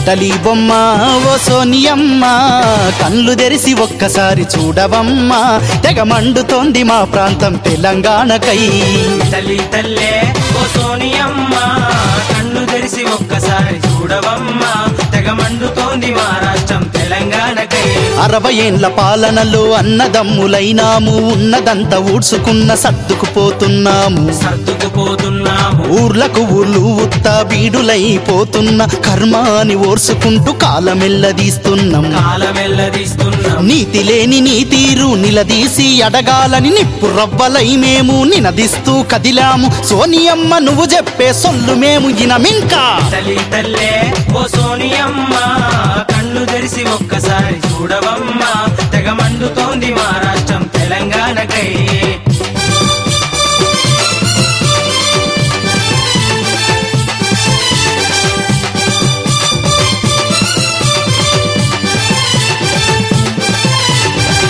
Italy బొమ్మ ఓ సోనియమ్మ కళ్ళు తెరిసి ఒక్కసారి చూడవమ్మ తెగ మండుతోంది మా ప్రాంతం తెలంగాణకై. ఇటలీ తల్లే ఓ సోనియమ్మ కళ్ళు తెరిసి ఒక్కసారి చూడవమ్మ తెగ మండుతోంది మా అరవై ఏండ్ల పాలనలో అన్నదమ్ములైనాము ఉన్నదంతా ఊడ్చుకున్న సర్దుకుపోతున్నాము. సర్దుకుపోతున్నాము. ఊర్లకు ఊర్లు ఉత్త బీడులైపోతున్న కర్మాని ఓర్చుకుంటూ కాలమెల్లదీస్తున్నాం. కాలమెల్లదీస్తున్నాం. నీతి లేని నీ తీరు నిలదీసి అడగాలని నిప్పు రవ్వలై మేము నినదిస్తూ కదిలాము. సోనియమ్మ నువ్వు చెప్పే సొల్లు మేము ఇనమింకా. తల్లి ఓ సోనియమ్మ కళ్ళు తెరిసి ఒక్కసారి చూడవమ్మ.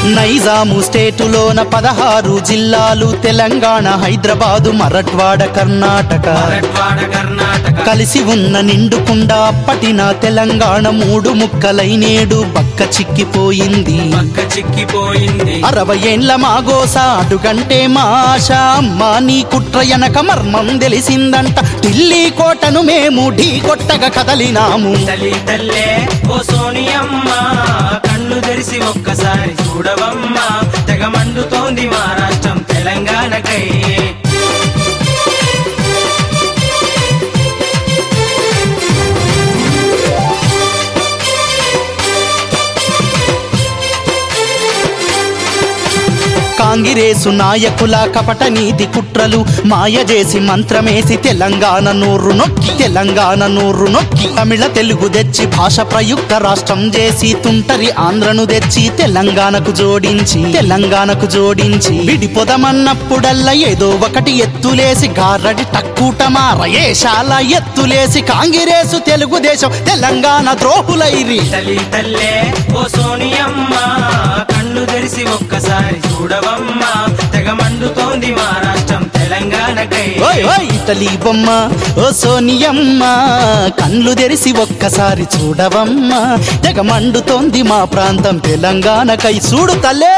నైజాము స్టేటులోన పదహారు జిల్లాలు తెలంగాణ హైదరాబాదు మరట్వాడ కర్ణాటక. కలిసి ఉన్న నిండుకుండా అప్పటిన తెలంగాణ మూడు ముక్కలై నేడు బక్క చిక్కిపోయింది. చిక్కిపోయింది అరవై ఏండ్ల మాగోస అడుగంటే మా ఆశ అమ్మా నీ కుట్ర ఎనక మర్మం తెలిసిందంట. ఢిల్లీ కోటను మేము ఢీ కొట్టగా కదలినాము. ధరిసి తెరిసి ఒక్కసారి చూడవమ్మా. కాంగిరేసు నాయకుల కపట నీతి కుట్రలు మాయ చేసి మంత్రమేసి తెలంగాణ నూరు నొక్కి తెలంగాణ నూరు నొక్కి. తమిళ తెలుగు తెచ్చి భాష ప్రయుక్త రాష్ట్రం చేసి తుంటరి ఆంధ్రను తెచ్చి తెలంగాణకు జోడించి తెలంగాణకు జోడించి. విడిపోదమన్నప్పుడల్లా ఏదో ఒకటి ఎత్తులేసి గారడి టక్కుటమార ఏషాల ఎత్తులేసి కాంగిరేసు తెలుగుదేశం తెలంగాణ ద్రోహులైరి తల్లి తల్లే ఓ సోనియమ్మ కళ్ళు తెరిసి ఒక్కసారి చూడవమ్మా. తెగ మండుతోంది మా రాష్ట్రం తెలంగాణకై. ఓయ్ ఓయ్ ఇటలీ బొమ్మ ఓ సోనియమ్మ కళ్ళు తెరిసి ఒక్కసారి చూడవమ్మ. తెగ మండుతోంది మా ప్రాంతం తెలంగాణకై. చూడు తల్లే!